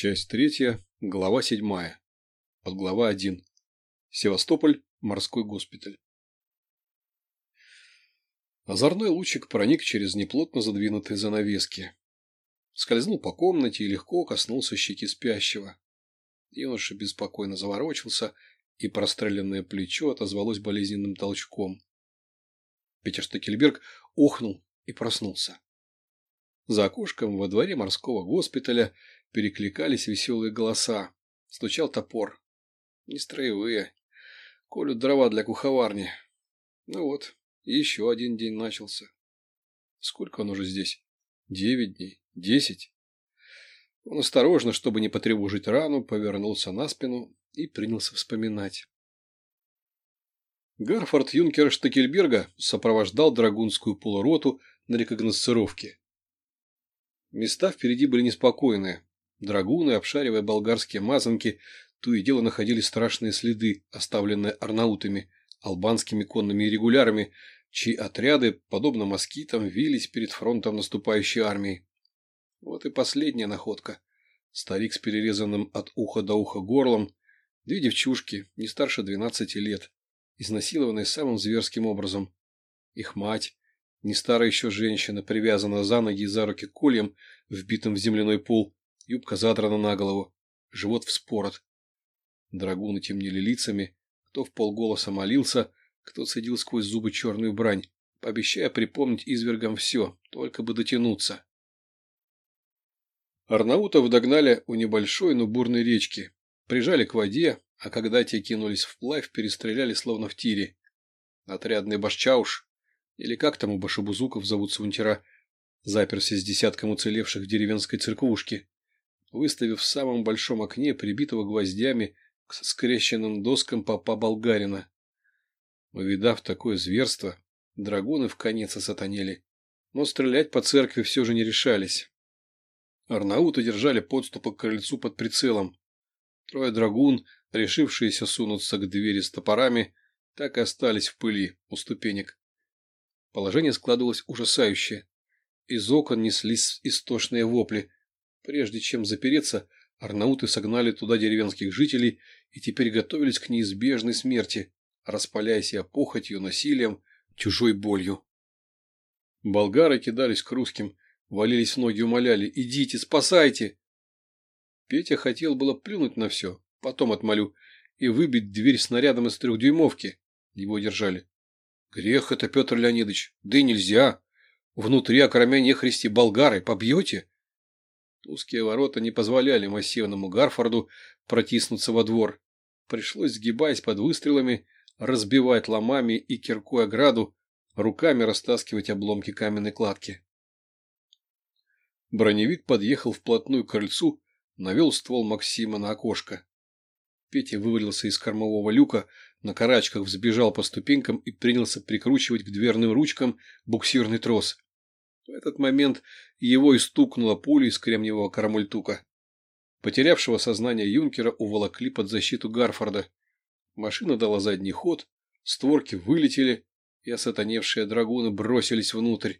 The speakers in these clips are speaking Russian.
Часть третья, глава седьмая. Подглава один. Севастополь, морской госпиталь. Озорной лучик проник через неплотно задвинутые занавески. Скользнул по комнате и легко коснулся щеки спящего. Юноша беспокойно заворочился, и простреленное плечо отозвалось болезненным толчком. Петер Штекельберг охнул и проснулся. За окошком во дворе морского госпиталя перекликались веселые голоса. Стучал топор. Не строевые. Колют дрова для куховарни. Ну вот, еще один день начался. Сколько он уже здесь? Девять дней? Десять? Он осторожно, чтобы не потревожить рану, повернулся на спину и принялся вспоминать. Гарфорд юнкер Штекельберга сопровождал драгунскую полуроту на рекогносцировке. Места впереди были неспокойные. Драгуны, обшаривая болгарские мазанки, то и дело находили страшные следы, оставленные арнаутами, албанскими конными регулярами, чьи отряды, подобно москитам, вились перед фронтом наступающей армии. Вот и последняя находка. Старик с перерезанным от уха до уха горлом, две девчушки, не старше двенадцати лет, изнасилованные самым зверским образом. Их мать, не старая еще женщина, привязана за ноги и за руки кольем, вбитым в земляной пол, юбка задрана на голову, живот вспорот. Драгуны темнели лицами, кто в полголоса молился, кто цедил сквозь зубы черную брань, пообещая припомнить извергам все, только бы дотянуться. Арнаутов догнали у небольшой, но бурной речки, прижали к воде, а когда те кинулись вплавь, перестреляли словно в тире. Отрядный башчауш или как там у башебузуков зовут унтера, заперся с десятком уцелевших в деревенской церквушке, выставив в самом большом окне, прибитого гвоздями к скрещенным доскам попа болгарина. Увидав такое зверство, драгуны в конец осатанели, но стрелять по церкви все же не решались. Арнауты держали подступы к крыльцу под прицелом. Трое драгун, решившиеся сунуться к двери с топорами, так и остались в пыли у ступенек. Положение складывалось ужасающее. Из окон неслись истошные вопли. Прежде чем запереться, арнауты согнали туда деревенских жителей и теперь готовились к неизбежной смерти, распаляя себя похотью, насилием, чужой болью. Болгары кидались к русским, валились в ноги, умоляли «Идите, спасайте!». Петя хотел было плюнуть на все, потом отмолю, и выбить дверь снарядом из трехдюймовки. Его держали. Грех это, Петр Леонидович, да и нельзя. Внутри, окромя нехристи, болгары, побьете? Узкие ворота не позволяли массивному Гарфорду протиснуться во двор. Пришлось, сгибаясь под выстрелами, разбивать ломами и киркой ограду, руками растаскивать обломки каменной кладки. Броневик подъехал вплотную к крыльцу, навел ствол Максима на окошко. Петя вывалился из кормового люка, на карачках взбежал по ступенькам и принялся прикручивать к дверным ручкам буксирный трос. В этот момент его и стукнула пуля из кремниевого карамультука. Потерявшего сознание юнкера уволокли под защиту Гарфорда. Машина дала задний ход, створки вылетели, и осатаневшие драгуны бросились внутрь.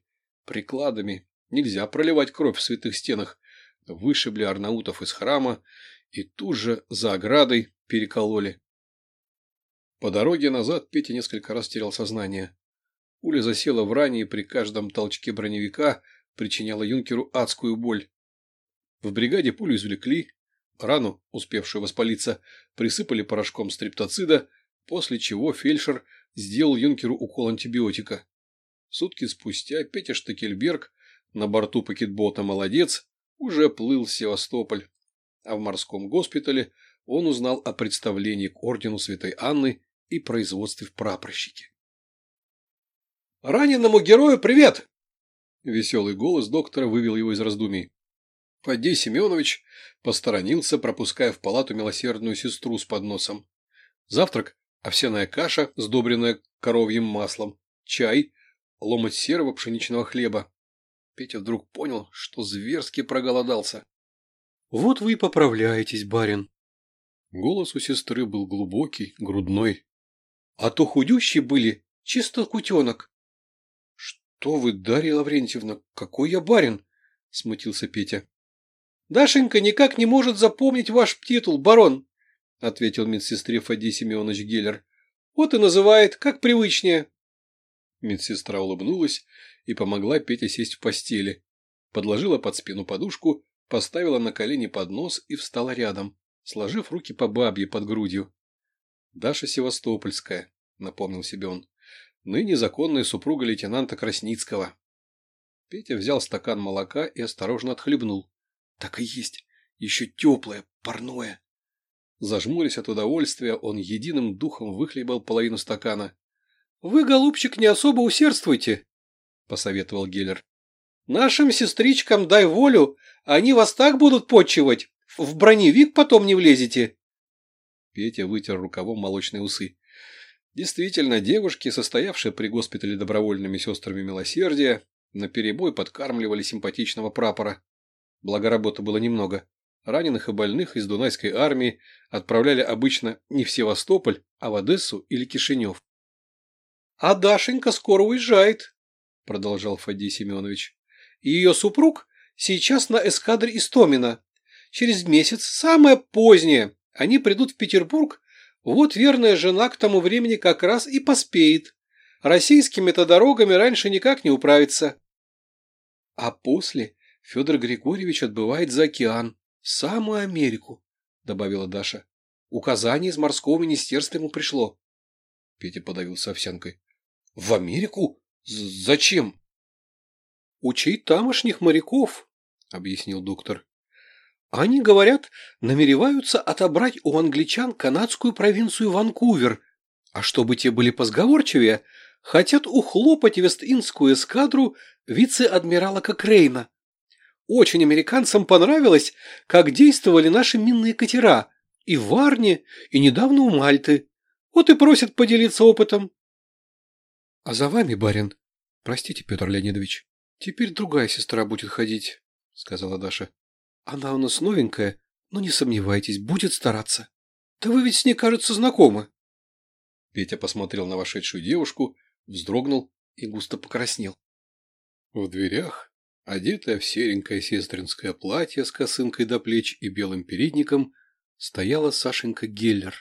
Прикладами нельзя проливать кровь в святых стенах. Вышибли арнаутов из храма и тут же за оградой перекололи. По дороге назад Петя несколько раз терял сознание. Пуля засела в ране и при каждом толчке броневика причиняла юнкеру адскую боль. В бригаде пулю извлекли, рану, успевшую воспалиться, присыпали порошком стриптоцида, после чего фельдшер сделал юнкеру укол антибиотика. Сутки спустя Петя Штекельберг на борту пакетбота «Молодец» уже плыл в Севастополь, а в морском госпитале он узнал о представлении к ордену Святой Анны и производстве в прапорщике. «Раненому герою привет!» Веселый голос доктора вывел его из раздумий. Фаддей Семенович посторонился, пропуская в палату милосердную сестру с подносом. Завтрак – овсяная каша, сдобренная коровьим маслом, чай, ломоть серого пшеничного хлеба. Петя вдруг понял, что зверски проголодался. – Вот вы и поправляетесь, барин. Голос у сестры был глубокий, грудной. А то худющие были, чисто кутенок. — Что вы, Дарья Лаврентьевна, какой я барин? — смутился Петя. Дашенька никак не может запомнить ваш титул, барон, — ответил медсестре Фадий Семенович Геллер. — Вот и называет, как привычнее. Медсестра улыбнулась и помогла Пете сесть в постели. Подложила под спину подушку, поставила на колени поднос и встала рядом, сложив руки по бабье под грудью. Даша Севастопольская, — напомнил себе он, — ныне законная супруга лейтенанта Красницкого. Петя взял стакан молока и осторожно отхлебнул. Так и есть. Еще теплое, парное. Зажмурясь от удовольствия, он единым духом выхлебал половину стакана. — Вы, голубчик, не особо усердствуйте, — посоветовал Геллер. — Нашим сестричкам дай волю, они вас так будут почивать, в броневик потом не влезете. Петя вытер рукавом молочные усы. Действительно, девушки, состоявшие при госпитале добровольными сестрами милосердия, наперебой подкармливали симпатичного прапора. Благо работы было немного. Раненых и больных из Дунайской армии отправляли обычно не в Севастополь, а в Одессу или Кишинев. — А Дашенька скоро уезжает, — продолжал Фадий Семенович. — ее супруг сейчас на эскадре Истомина. Через месяц, самое позднее, они придут в Петербург, вот верная жена к тому времени как раз и поспеет. Российскими-то дорогами раньше никак не управиться. А после Федор Григорьевич отбывает за океан, в самую Америку, добавила Даша. Указание из морского министерства ему пришло. Петя подавился овсянкой. В Америку? З Зачем? Учить тамошних моряков, объяснил доктор. Они, говорят, намереваются отобрать у англичан канадскую провинцию Ванкувер, а чтобы те были позговорчивее, хотят ухлопать Вест-Индскую эскадру вице-адмирала Кокрейна. Очень американцам понравилось, как действовали наши минные катера и в Варне, и недавно у Мальты. Вот и просят поделиться опытом. — А за вами, барин, простите, Петр Леонидович, теперь другая сестра будет ходить, — сказала Даша. — Она у нас новенькая, но не сомневайтесь, будет стараться. Да вы ведь с ней, кажется, знакомы. Петя посмотрел на вошедшую девушку, вздрогнул и густо покраснел. В дверях Одетая в серенькое сестринское платье с косынкой до плеч и белым передником, стояла Сашенька Геллер.